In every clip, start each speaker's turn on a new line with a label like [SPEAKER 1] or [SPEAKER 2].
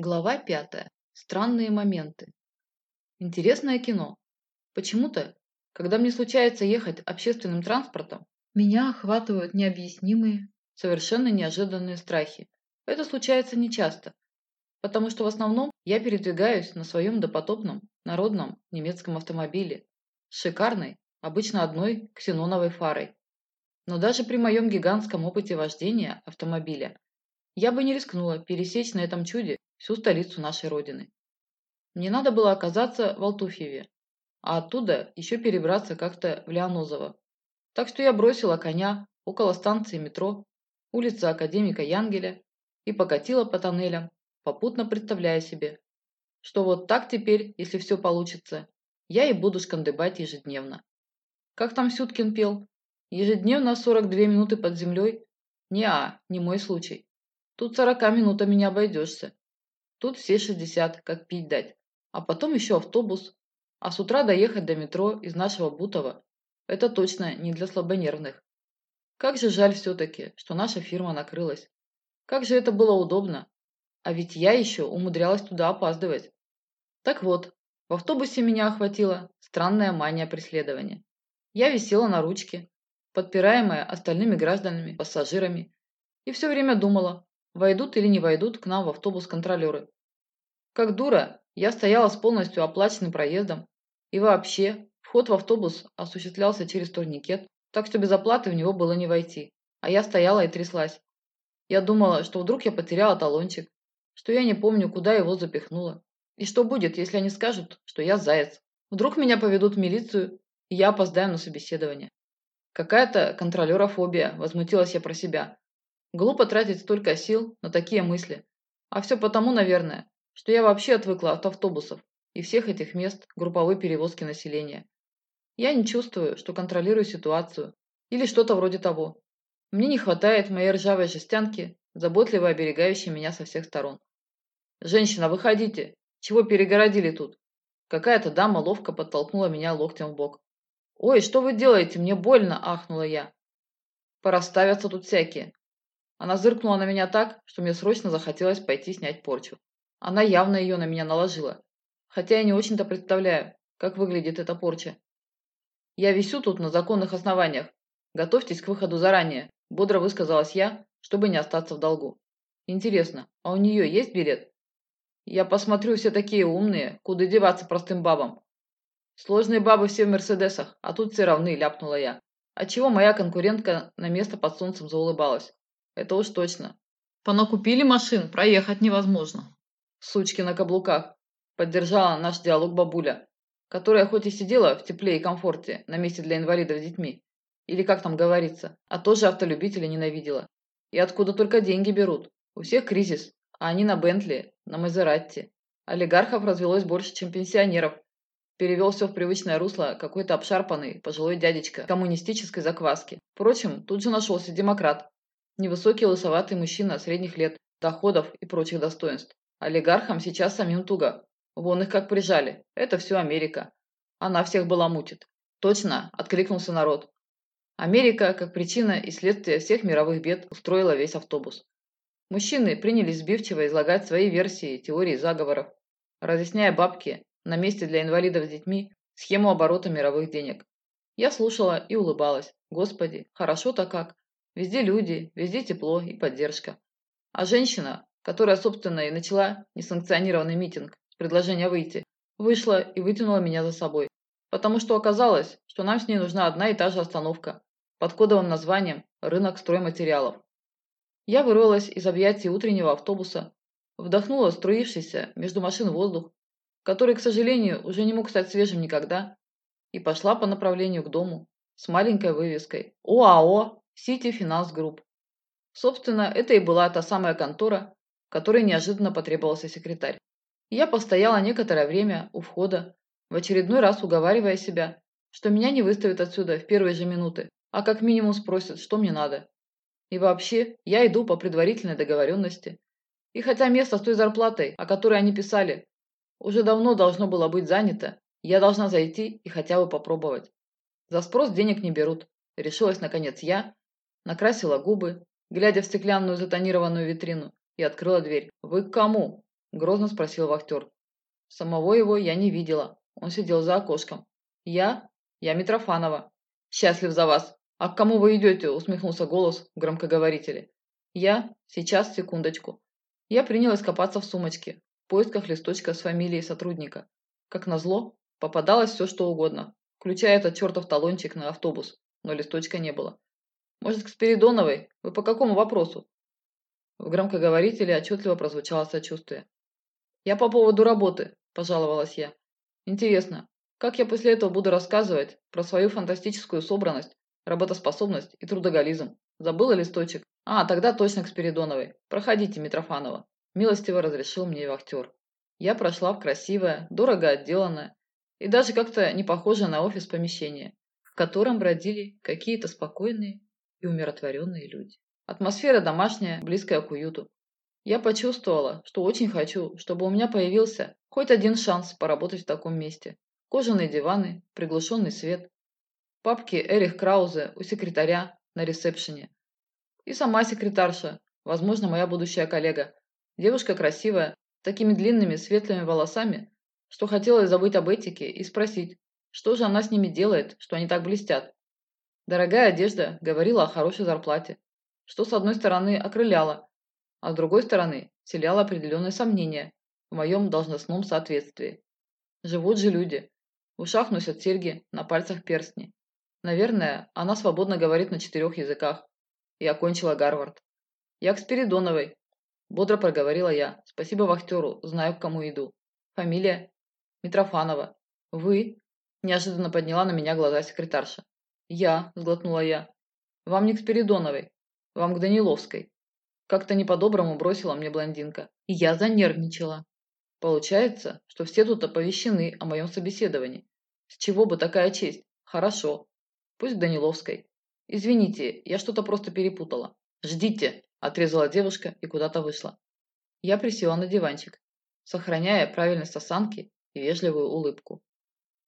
[SPEAKER 1] Глава пятая. Странные моменты. Интересное кино. Почему-то, когда мне случается ехать общественным транспортом, меня охватывают необъяснимые, совершенно неожиданные страхи. Это случается нечасто, потому что в основном я передвигаюсь на своем допотопном народном немецком автомобиле с шикарной, обычно одной ксеноновой фарой. Но даже при моем гигантском опыте вождения автомобиля я бы не рискнула пересечь на этом чуде всю столицу нашей Родины. Мне надо было оказаться в Алтуфьеве, а оттуда еще перебраться как-то в Леонозово. Так что я бросила коня около станции метро, улицы Академика Янгеля и покатила по тоннелям, попутно представляя себе, что вот так теперь, если все получится, я и буду шкандыбать ежедневно. Как там Сюткин пел? Ежедневно 42 минуты под землей? Не-а, не мой случай. Тут 40 минутами не обойдешься. Тут все 60, как пить дать. А потом еще автобус. А с утра доехать до метро из нашего Бутова – это точно не для слабонервных. Как же жаль все-таки, что наша фирма накрылась. Как же это было удобно. А ведь я еще умудрялась туда опаздывать. Так вот, в автобусе меня охватила странная мания преследования. Я висела на ручке, подпираемая остальными гражданами, пассажирами, и все время думала, войдут или не войдут к нам в автобус контролеры. Как дура, я стояла с полностью оплаченным проездом, и вообще, вход в автобус осуществлялся через турникет, так что без оплаты в него было не войти, а я стояла и тряслась. Я думала, что вдруг я потеряла талончик, что я не помню, куда его запихнула. И что будет, если они скажут, что я заяц? Вдруг меня поведут в милицию, и я опоздаю на собеседование. Какая-то контролерофобия, возмутилась я про себя. Глупо тратить столько сил на такие мысли. А все потому, наверное, что я вообще отвыкла от автобусов и всех этих мест групповой перевозки населения. Я не чувствую, что контролирую ситуацию или что-то вроде того. Мне не хватает моей ржавой жестянки, заботливо оберегающей меня со всех сторон. «Женщина, выходите! Чего перегородили тут?» Какая-то дама ловко подтолкнула меня локтем в бок. «Ой, что вы делаете? Мне больно!» – ахнула я. «Пораставятся тут всякие. Она зыркнула на меня так, что мне срочно захотелось пойти снять порчу. Она явно ее на меня наложила. Хотя я не очень-то представляю, как выглядит эта порча. Я висю тут на законных основаниях. Готовьтесь к выходу заранее, бодро высказалась я, чтобы не остаться в долгу. Интересно, а у нее есть билет? Я посмотрю, все такие умные, куда деваться простым бабам. Сложные бабы все в Мерседесах, а тут все равны, ляпнула я. Отчего моя конкурентка на место под солнцем заулыбалась. Это уж точно. Понакупили машин, проехать невозможно. Сучки на каблуках. Поддержала наш диалог бабуля, которая хоть и сидела в тепле и комфорте на месте для инвалидов с детьми, или как там говорится, а тоже автолюбителя ненавидела. И откуда только деньги берут? У всех кризис, а они на Бентли, на Мазератти. Олигархов развелось больше, чем пенсионеров. Перевел все в привычное русло какой-то обшарпанный пожилой дядечка коммунистической закваски. Впрочем, тут же нашелся демократ, Невысокий лысоватый мужчина средних лет, доходов и прочих достоинств. Олигархам сейчас самим туго. Вон их как прижали. Это все Америка. Она всех баламутит. Точно, откликнулся народ. Америка, как причина и следствие всех мировых бед, устроила весь автобус. Мужчины принялись сбивчиво излагать свои версии теории заговоров, разъясняя бабки на месте для инвалидов с детьми схему оборота мировых денег. Я слушала и улыбалась. Господи, хорошо-то как. Везде люди, везде тепло и поддержка. А женщина, которая, собственно, и начала несанкционированный митинг с предложения выйти, вышла и вытянула меня за собой. Потому что оказалось, что нам с ней нужна одна и та же остановка под кодовым названием «Рынок стройматериалов». Я вырвалась из объятий утреннего автобуса, вдохнула струившийся между машин воздух, который, к сожалению, уже не мог стать свежим никогда, и пошла по направлению к дому с маленькой вывеской «ОАО City Finance Group. Собственно, это и была та самая контора, которой неожиданно потребовался секретарь. Я постояла некоторое время у входа, в очередной раз уговаривая себя, что меня не выставят отсюда в первые же минуты, а как минимум спросят, что мне надо. И вообще, я иду по предварительной договоренности. И хотя место с той зарплатой, о которой они писали, уже давно должно было быть занято, я должна зайти и хотя бы попробовать. За спрос денег не берут. Решилась, наконец, я накрасила губы, глядя в стеклянную затонированную витрину, и открыла дверь. «Вы к кому?» Грозно спросил вахтер. Самого его я не видела. Он сидел за окошком. Я? Я Митрофанова. Счастлив за вас. А к кому вы идете? Усмехнулся голос в громкоговорителе. Я? Сейчас, секундочку. Я принялась копаться в сумочке, в поисках листочка с фамилией сотрудника. Как назло, попадалось все что угодно, включая этот чертов талончик на автобус, но листочка не было. Может, к Спиридоновой? Вы по какому вопросу? В громкоговорителе отчетливо прозвучало сочувствие. «Я по поводу работы», – пожаловалась я. «Интересно, как я после этого буду рассказывать про свою фантастическую собранность, работоспособность и трудоголизм? Забыла листочек? А, тогда точно к Спиридоновой. Проходите, Митрофанова». Милостиво разрешил мне вахтер. Я прошла в красивое, дорого отделанное и даже как-то не похожее на офис помещение, в котором бродили какие-то спокойные и умиротворенные люди. Атмосфера домашняя, близкая к уюту. Я почувствовала, что очень хочу, чтобы у меня появился хоть один шанс поработать в таком месте. Кожаные диваны, приглушенный свет, папки Эрих Краузе у секретаря на ресепшене. И сама секретарша, возможно, моя будущая коллега. Девушка красивая, с такими длинными светлыми волосами, что хотелось забыть об этике и спросить, что же она с ними делает, что они так блестят. Дорогая одежда говорила о хорошей зарплате что с одной стороны окрыляло, а с другой стороны вселяло определенные сомнения в моем должностном соответствии. Живут же люди. В ушах носят серьги, на пальцах перстни. Наверное, она свободно говорит на четырех языках. И окончила Гарвард. Я к Спиридоновой. Бодро проговорила я. Спасибо вахтеру, знаю, к кому иду. Фамилия? Митрофанова. Вы? Неожиданно подняла на меня глаза секретарша. Я, сглотнула я. Вам не к Спиридоновой. Вам к Даниловской. Как-то не по-доброму бросила мне блондинка. И я занервничала. Получается, что все тут оповещены о моем собеседовании. С чего бы такая честь? Хорошо. Пусть Даниловской. Извините, я что-то просто перепутала. Ждите, отрезала девушка и куда-то вышла. Я присела на диванчик, сохраняя правильность осанки и вежливую улыбку.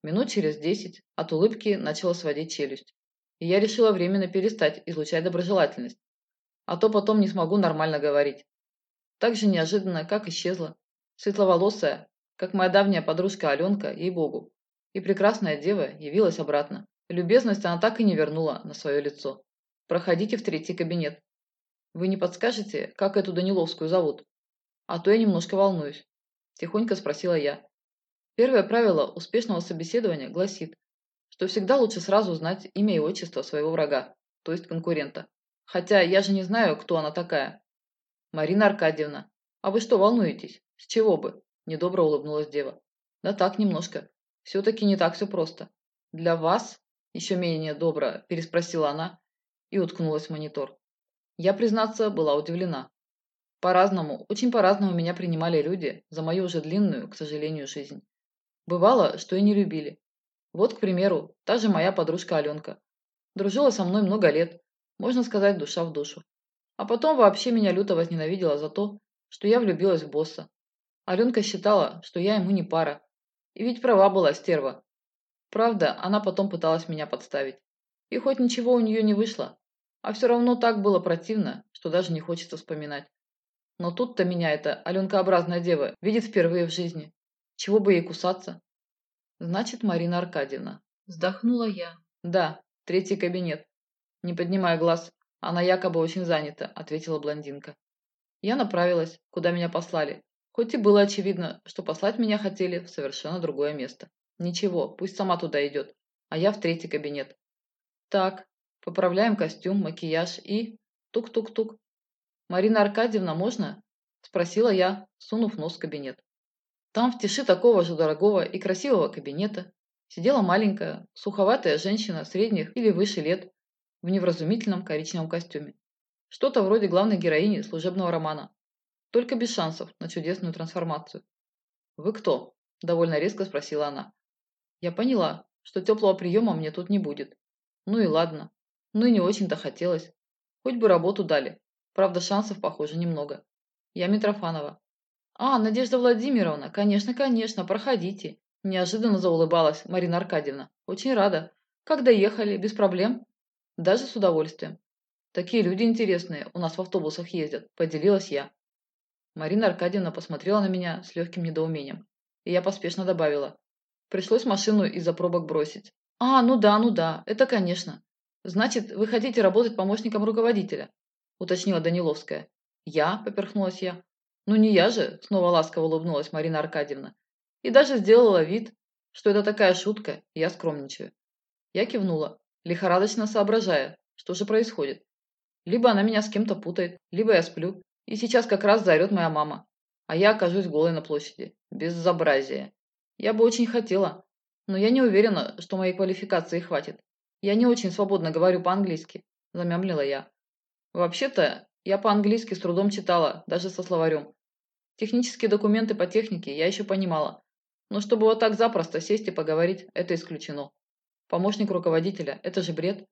[SPEAKER 1] Минут через десять от улыбки начала сводить челюсть. И я решила временно перестать излучать доброжелательность а то потом не смогу нормально говорить. Так же неожиданно, как исчезла. Светловолосая, как моя давняя подружка Аленка, ей-богу. И прекрасная дева явилась обратно. Любезность она так и не вернула на свое лицо. Проходите в третий кабинет. Вы не подскажете, как эту Даниловскую зовут? А то я немножко волнуюсь. Тихонько спросила я. Первое правило успешного собеседования гласит, что всегда лучше сразу знать имя и отчество своего врага, то есть конкурента. Хотя я же не знаю, кто она такая. Марина Аркадьевна. А вы что, волнуетесь? С чего бы? Недобро улыбнулась дева. Да так, немножко. Все-таки не так все просто. Для вас? Еще менее добро, переспросила она и уткнулась в монитор. Я, признаться, была удивлена. По-разному, очень по-разному меня принимали люди за мою уже длинную, к сожалению, жизнь. Бывало, что и не любили. Вот, к примеру, та же моя подружка Аленка. Дружила со мной много лет, можно сказать, душа в душу. А потом вообще меня люто возненавидела за то, что я влюбилась в босса. Аленка считала, что я ему не пара. И ведь права была стерва. Правда, она потом пыталась меня подставить. И хоть ничего у нее не вышло, а все равно так было противно, что даже не хочется вспоминать. Но тут-то меня эта Аленкообразная дева видит впервые в жизни. Чего бы ей кусаться? Значит, Марина Аркадьевна. Вздохнула я. Да, третий кабинет. «Не поднимая глаз, она якобы очень занята», – ответила блондинка. Я направилась, куда меня послали, хоть и было очевидно, что послать меня хотели в совершенно другое место. Ничего, пусть сама туда идет, а я в третий кабинет. Так, поправляем костюм, макияж и... Тук-тук-тук. «Марина Аркадьевна, можно?» – спросила я, сунув нос в кабинет. Там в тиши такого же дорогого и красивого кабинета сидела маленькая, суховатая женщина средних или выше лет в невразумительном коричневом костюме. Что-то вроде главной героини служебного романа. Только без шансов на чудесную трансформацию. «Вы кто?» – довольно резко спросила она. Я поняла, что теплого приема мне тут не будет. Ну и ладно. Ну и не очень-то хотелось. Хоть бы работу дали. Правда, шансов, похоже, немного. Я Митрофанова. «А, Надежда Владимировна, конечно, конечно, проходите». Неожиданно заулыбалась Марина Аркадьевна. «Очень рада. Как доехали? Без проблем?» Даже с удовольствием. Такие люди интересные у нас в автобусах ездят, поделилась я. Марина Аркадьевна посмотрела на меня с легким недоумением, и я поспешно добавила. Пришлось машину из-за пробок бросить. «А, ну да, ну да, это конечно. Значит, вы хотите работать помощником руководителя?» уточнила Даниловская. «Я?» – поперхнулась я. «Ну не я же!» – снова ласково улыбнулась Марина Аркадьевна. И даже сделала вид, что это такая шутка, и я скромничаю. Я кивнула, лихорадочно соображая, что же происходит. Либо она меня с кем-то путает, либо я сплю, и сейчас как раз заорет моя мама, а я окажусь голой на площади. Безобразие. Я бы очень хотела, но я не уверена, что моей квалификации хватит. Я не очень свободно говорю по-английски, замямлила я. Вообще-то, я по-английски с трудом читала, даже со словарем. Технические документы по технике я еще понимала, но чтобы вот так запросто сесть и поговорить, это исключено. Помощник руководителя – это же бред.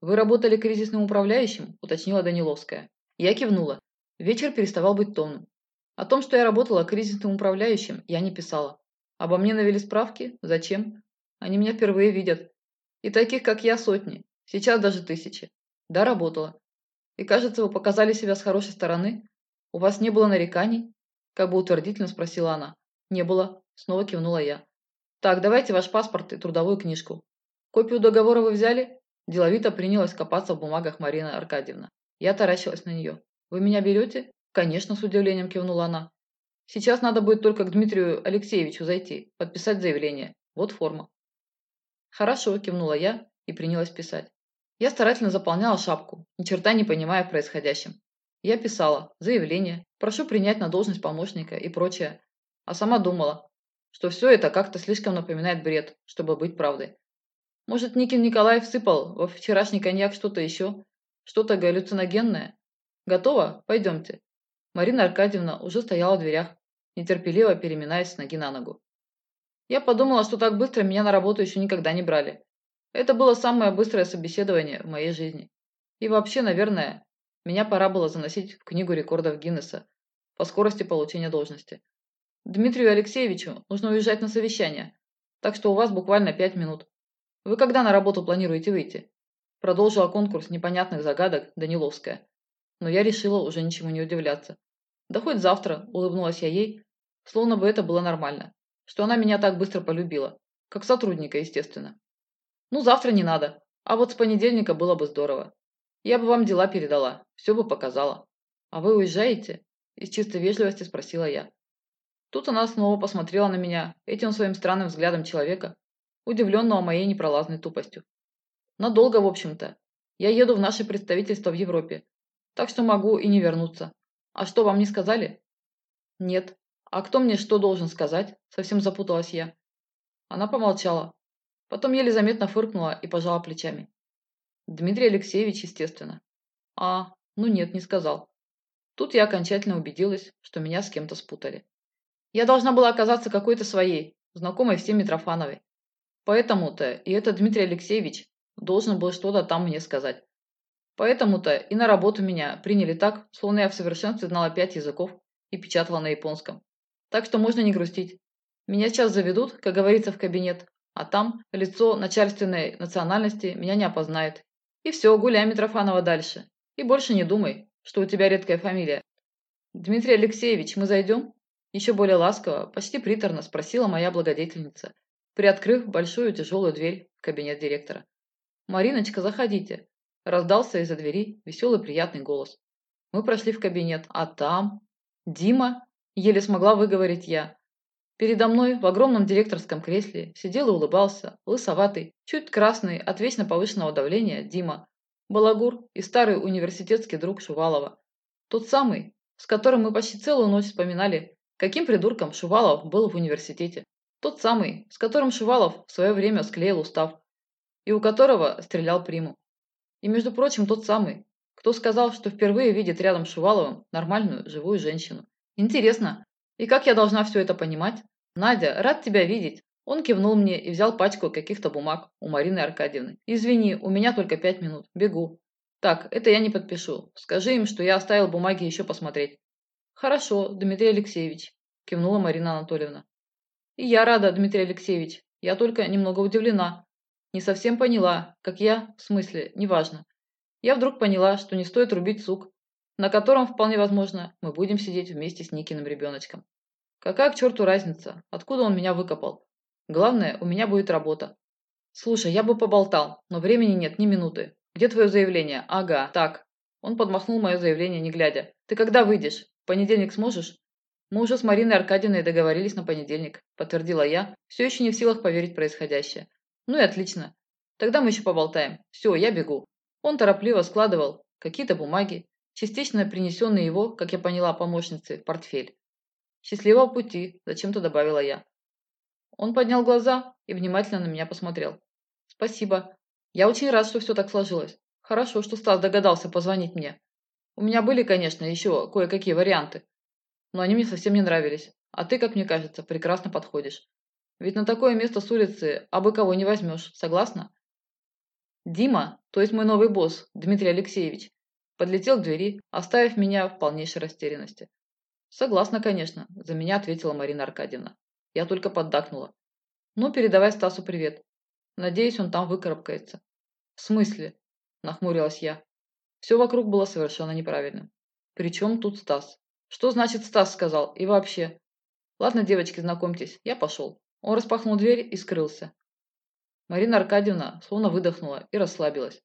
[SPEAKER 1] Вы работали кризисным управляющим? Уточнила Даниловская. Я кивнула. Вечер переставал быть томным. О том, что я работала кризисным управляющим, я не писала. Обо мне навели справки? Зачем? Они меня впервые видят. И таких, как я, сотни. Сейчас даже тысячи. Да, работала. И кажется, вы показали себя с хорошей стороны. У вас не было нареканий? Как бы утвердительно спросила она. Не было. Снова кивнула я. Так, давайте ваш паспорт и трудовую книжку. Копию договора вы взяли? Деловито принялась копаться в бумагах Марина Аркадьевна. Я таращилась на нее. Вы меня берете? Конечно, с удивлением кивнула она. Сейчас надо будет только к Дмитрию Алексеевичу зайти, подписать заявление. Вот форма. Хорошо, кивнула я и принялась писать. Я старательно заполняла шапку, ни черта не понимая в происходящем. Я писала заявление, прошу принять на должность помощника и прочее, а сама думала, что все это как-то слишком напоминает бред, чтобы быть правдой. Может, Никин Николаев сыпал во вчерашний коньяк что-то еще, что-то галлюциногенное? Готово? Пойдемте. Марина Аркадьевна уже стояла в дверях, нетерпеливо переминаясь с ноги на ногу. Я подумала, что так быстро меня на работу еще никогда не брали. Это было самое быстрое собеседование в моей жизни. И вообще, наверное, меня пора было заносить в книгу рекордов Гиннесса по скорости получения должности. Дмитрию Алексеевичу нужно уезжать на совещание, так что у вас буквально пять минут. Вы когда на работу планируете выйти? Продолжила конкурс непонятных загадок Даниловская. Но я решила уже ничему не удивляться. Да хоть завтра, улыбнулась я ей, словно бы это было нормально, что она меня так быстро полюбила, как сотрудника, естественно. Ну, завтра не надо. А вот с понедельника было бы здорово. Я бы вам дела передала, все бы показала. А вы уезжаете? Из чистой вежливости спросила я. Тут она снова посмотрела на меня, этим своим странным взглядом человека, удивленного моей непролазной тупостью. Надолго, в общем-то. Я еду в наше представительство в Европе, так что могу и не вернуться. А что, вам не сказали? Нет. А кто мне что должен сказать? Совсем запуталась я. Она помолчала, Потом еле заметно фыркнула и пожала плечами. Дмитрий Алексеевич, естественно. А, ну нет, не сказал. Тут я окончательно убедилась, что меня с кем-то спутали. Я должна была оказаться какой-то своей, знакомой всем Митрофановой. Поэтому-то и этот Дмитрий Алексеевич должен был что-то там мне сказать. Поэтому-то и на работу меня приняли так, словно я в совершенстве знала пять языков и печатала на японском. Так что можно не грустить. Меня сейчас заведут, как говорится, в кабинет, а там лицо начальственной национальности меня не опознает. И все, гуляй, Митрофанова, дальше. И больше не думай, что у тебя редкая фамилия. Дмитрий Алексеевич, мы зайдем? Еще более ласково, почти приторно спросила моя благодетельница, приоткрыв большую тяжелую дверь в кабинет директора. «Мариночка, заходите!» Раздался из-за двери веселый приятный голос. Мы прошли в кабинет, а там... «Дима?» Еле смогла выговорить я, Передо мной в огромном директорском кресле сидел и улыбался, лысоватый, чуть красный от вечно повышенного давления Дима, балагур и старый университетский друг Шувалова. Тот самый, с которым мы почти целую ночь вспоминали, каким придурком Шувалов был в университете. Тот самый, с которым Шувалов в свое время склеил устав, и у которого стрелял приму. И, между прочим, тот самый, кто сказал, что впервые видит рядом с Шуваловым нормальную, живую женщину. Интересно, и как я должна все это понимать? Надя, рад тебя видеть. Он кивнул мне и взял пачку каких-то бумаг у Марины Аркадьевны. Извини, у меня только пять минут. Бегу. Так, это я не подпишу. Скажи им, что я оставил бумаги еще посмотреть. Хорошо, Дмитрий Алексеевич, кивнула Марина Анатольевна. И я рада, Дмитрий Алексеевич. Я только немного удивлена. Не совсем поняла, как я, в смысле, неважно. Я вдруг поняла, что не стоит рубить сук. На котором, вполне возможно, мы будем сидеть вместе с Никиным ребеночком. Какая к черту разница, откуда он меня выкопал? Главное, у меня будет работа. Слушай, я бы поболтал, но времени нет ни минуты. Где твое заявление? Ага, так. Он подмахнул мое заявление, не глядя. Ты когда выйдешь? В понедельник сможешь? Мы уже с Мариной Аркадьевной договорились на понедельник, подтвердила я, все еще не в силах поверить в происходящее. Ну и отлично. Тогда мы еще поболтаем. Все, я бегу. Он торопливо складывал какие-то бумаги, частично принесенные его, как я поняла, помощнице, портфель. «Счастливого пути», – зачем-то добавила я. Он поднял глаза и внимательно на меня посмотрел. «Спасибо. Я очень рад, что все так сложилось. Хорошо, что Стас догадался позвонить мне. У меня были, конечно, еще кое-какие варианты, но они мне совсем не нравились. А ты, как мне кажется, прекрасно подходишь. Ведь на такое место с улицы абы кого не возьмешь, согласна?» Дима, то есть мой новый босс, Дмитрий Алексеевич, подлетел к двери, оставив меня в полнейшей растерянности. «Согласна, конечно», – за меня ответила Марина Аркадьевна. Я только поддакнула. «Ну, передавай Стасу привет. Надеюсь, он там выкарабкается». «В смысле?» – нахмурилась я. Все вокруг было совершенно неправильным. «Причем тут Стас? Что значит Стас сказал? И вообще?» «Ладно, девочки, знакомьтесь, я пошел». Он распахнул дверь и скрылся. Марина Аркадьевна словно выдохнула и расслабилась.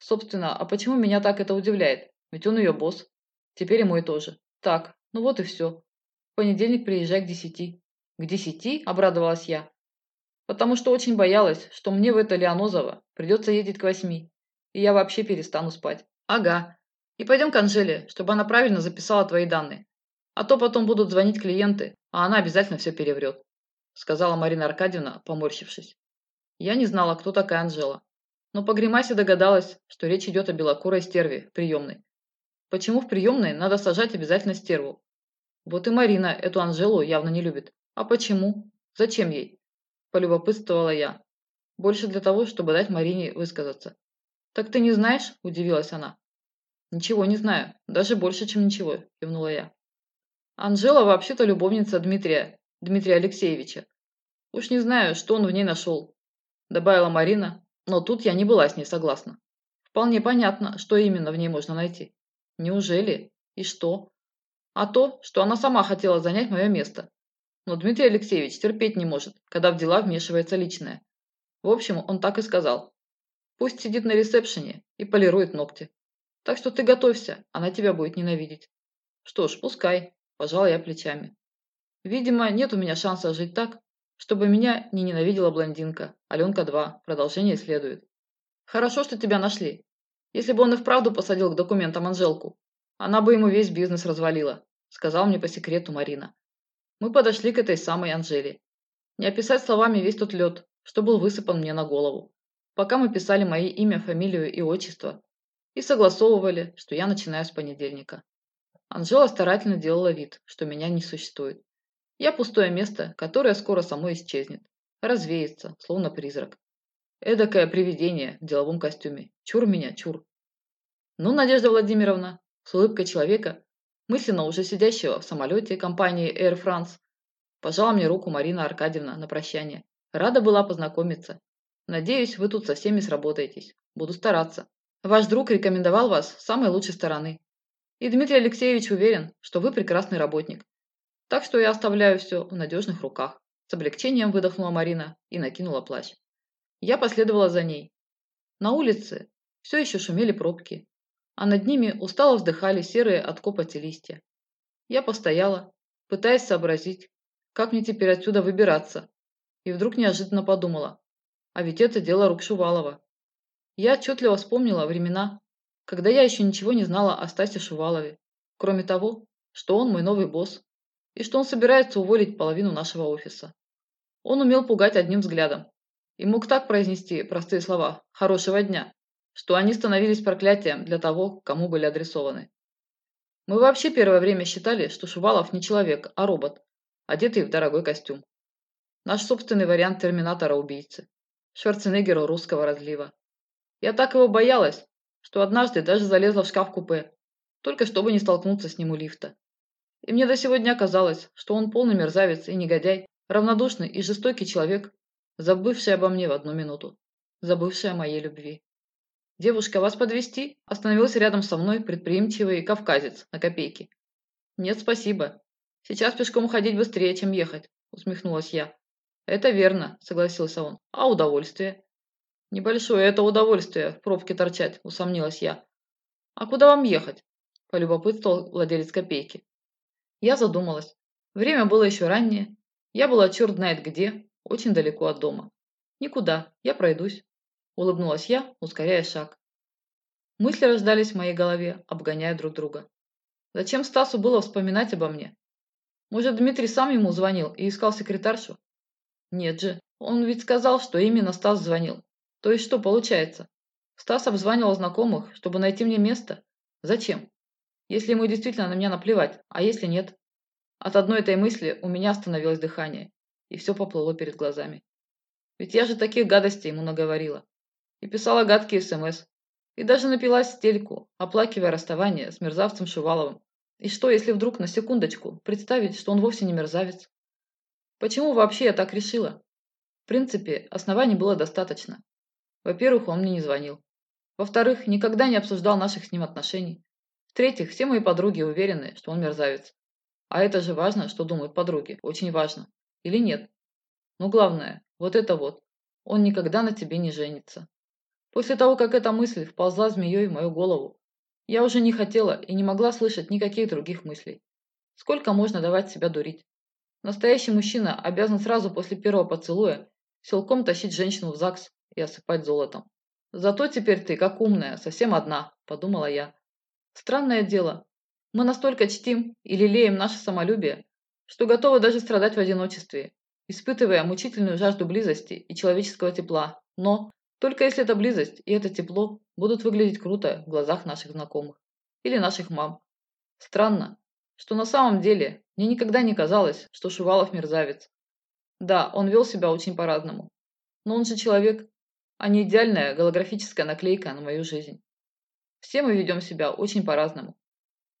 [SPEAKER 1] Собственно, а почему меня так это удивляет? Ведь он ее босс. Теперь и мой тоже. Так, ну вот и все. В понедельник приезжай к десяти. К десяти? Обрадовалась я. Потому что очень боялась, что мне в это Леонозово придется ездить к восьми. И я вообще перестану спать. Ага. И пойдем к Анжеле, чтобы она правильно записала твои данные. А то потом будут звонить клиенты, а она обязательно все переврет. Сказала Марина Аркадьевна, поморщившись. Я не знала, кто такая Анжела. Но по гримасе догадалась, что речь идет о белокурой стерве приемной. Почему в приемной надо сажать обязательно стерву? Вот и Марина эту Анжелу явно не любит. А почему? Зачем ей? Полюбопытствовала я. Больше для того, чтобы дать Марине высказаться. «Так ты не знаешь?» – удивилась она. «Ничего не знаю. Даже больше, чем ничего», – кивнула я. «Анжела вообще-то любовница Дмитрия, Дмитрия Алексеевича. Уж не знаю, что он в ней нашел», – добавила Марина, но тут я не была с ней согласна. Вполне понятно, что именно в ней можно найти. Неужели? И что? А то, что она сама хотела занять мое место. Но Дмитрий Алексеевич терпеть не может, когда в дела вмешивается личное. В общем, он так и сказал. Пусть сидит на ресепшене и полирует ногти. Так что ты готовься, она тебя будет ненавидеть. Что ж, пускай, пожал я плечами. Видимо, нет у меня шанса жить так, чтобы меня не ненавидела блондинка. Аленка 2. Продолжение следует. Хорошо, что тебя нашли. Если бы он и вправду посадил к документам Анжелку, она бы ему весь бизнес развалила, сказал мне по секрету Марина. Мы подошли к этой самой Анжеле. Не описать словами весь тот лед, что был высыпан мне на голову. Пока мы писали мои имя, фамилию и отчество, и согласовывали, что я начинаю с понедельника. Анжела старательно делала вид, что меня не существует. Я пустое место, которое скоро само исчезнет, развеется, словно призрак. Эдакое привидение в деловом костюме. Чур меня, чур. Ну, Надежда Владимировна, с улыбкой человека, мысленно уже сидящего в самолете компании Air France, пожала мне руку Марина Аркадьевна на прощание. Рада была познакомиться. Надеюсь, вы тут со всеми сработаетесь. Буду стараться. Ваш друг рекомендовал вас с самой лучшей стороны. И Дмитрий Алексеевич уверен, что вы прекрасный работник. Так что я оставляю все в надежных руках. С облегчением выдохнула Марина и накинула плащ. Я последовала за ней. На улице все еще шумели пробки, а над ними устало вздыхали серые от копоти листья. Я постояла, пытаясь сообразить, как мне теперь отсюда выбираться, и вдруг неожиданно подумала, а ведь это дело рук Шувалова. Я отчетливо вспомнила времена, когда я еще ничего не знала о Стасе Шувалове, кроме того, что он мой новый босс, и что он собирается уволить половину нашего офиса. Он умел пугать одним взглядом, и мог так произнести простые слова «хорошего дня», что они становились проклятием для того, кому были адресованы. Мы вообще первое время считали, что Шувалов не человек, а робот, одетый в дорогой костюм. Наш собственный вариант терминатора-убийцы. Шварценеггеру русского разлива. Я так его боялась, что однажды даже залезла в шкаф-купе, только чтобы не столкнуться с ним у лифта. И мне до сегодня казалось, что он полный мерзавец и негодяй, равнодушный и жестокий человек, забывший обо мне в одну минуту, забывший о моей любви. «Девушка, вас подвести? остановился рядом со мной предприимчивый кавказец на копейки. «Нет, спасибо. Сейчас пешком ходить быстрее, чем ехать», – усмехнулась я. «Это верно», – согласился он. «А удовольствие?» «Небольшое это удовольствие в пробке торчать», – усомнилась я. «А куда вам ехать?» – полюбопытствовал владелец копейки. Я задумалась. Время было еще раннее. Я была черт знает где, очень далеко от дома. «Никуда, я пройдусь», – улыбнулась я, ускоряя шаг. Мысли рождались в моей голове, обгоняя друг друга. Зачем Стасу было вспоминать обо мне? Может, Дмитрий сам ему звонил и искал секретаршу? Нет же, он ведь сказал, что именно Стас звонил. То есть что получается? Стас обзванивал знакомых, чтобы найти мне место? Зачем? Если ему действительно на меня наплевать, а если нет? От одной этой мысли у меня остановилось дыхание, и все поплыло перед глазами. Ведь я же таких гадостей ему наговорила. И писала гадкие СМС, и даже напилась стельку, оплакивая расставание с мерзавцем Шуваловым. И что, если вдруг на секундочку представить, что он вовсе не мерзавец? Почему вообще я так решила? В принципе, оснований было достаточно. Во-первых, он мне не звонил. Во-вторых, никогда не обсуждал наших с ним отношений. В-третьих, все мои подруги уверены, что он мерзавец. А это же важно, что думают подруги. Очень важно. Или нет? Но главное, вот это вот. Он никогда на тебе не женится. После того, как эта мысль вползла змеей в мою голову, я уже не хотела и не могла слышать никаких других мыслей. Сколько можно давать себя дурить? Настоящий мужчина обязан сразу после первого поцелуя силком тащить женщину в ЗАГС и осыпать золотом. «Зато теперь ты, как умная, совсем одна», – подумала я. Странное дело. Мы настолько чтим и лелеем наше самолюбие, что готовы даже страдать в одиночестве, испытывая мучительную жажду близости и человеческого тепла. Но только если эта близость и это тепло будут выглядеть круто в глазах наших знакомых или наших мам. Странно, что на самом деле мне никогда не казалось, что Шувалов мерзавец. Да, он вел себя очень по-разному. Но он же человек, а не идеальная голографическая наклейка на мою жизнь. Все мы ведем себя очень по-разному.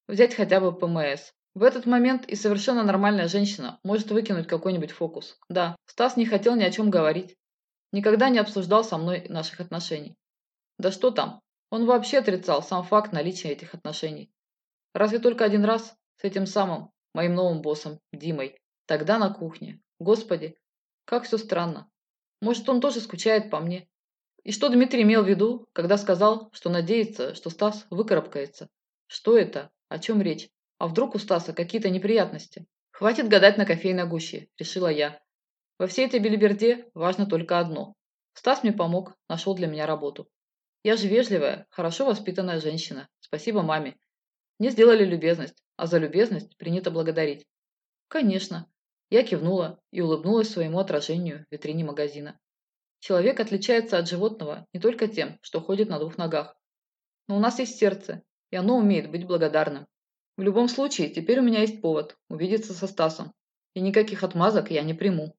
[SPEAKER 1] Взять хотя бы ПМС. В этот момент и совершенно нормальная женщина может выкинуть какой-нибудь фокус. Да, Стас не хотел ни о чем говорить. Никогда не обсуждал со мной наших отношений. Да что там, он вообще отрицал сам факт наличия этих отношений. Разве только один раз с этим самым, моим новым боссом, Димой. Тогда на кухне. Господи, как все странно. Может, он тоже скучает по мне. И что Дмитрий имел в виду, когда сказал, что надеется, что Стас выкарабкается? Что это? О чем речь? А вдруг у Стаса какие-то неприятности? Хватит гадать на кофейной гуще, решила я. Во всей этой бельберде важно только одно. Стас мне помог, нашел для меня работу. Я же вежливая, хорошо воспитанная женщина. Спасибо маме. Мне сделали любезность, а за любезность принято благодарить. Конечно. Я кивнула и улыбнулась своему отражению в витрине магазина. Человек отличается от животного не только тем, что ходит на двух ногах. Но у нас есть сердце, и оно умеет быть благодарным. В любом случае, теперь у меня есть повод увидеться со Стасом, и никаких отмазок я не приму.